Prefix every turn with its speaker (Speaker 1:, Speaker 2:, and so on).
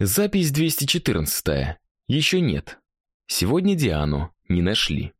Speaker 1: Запись 214. Еще нет. Сегодня Диану не нашли.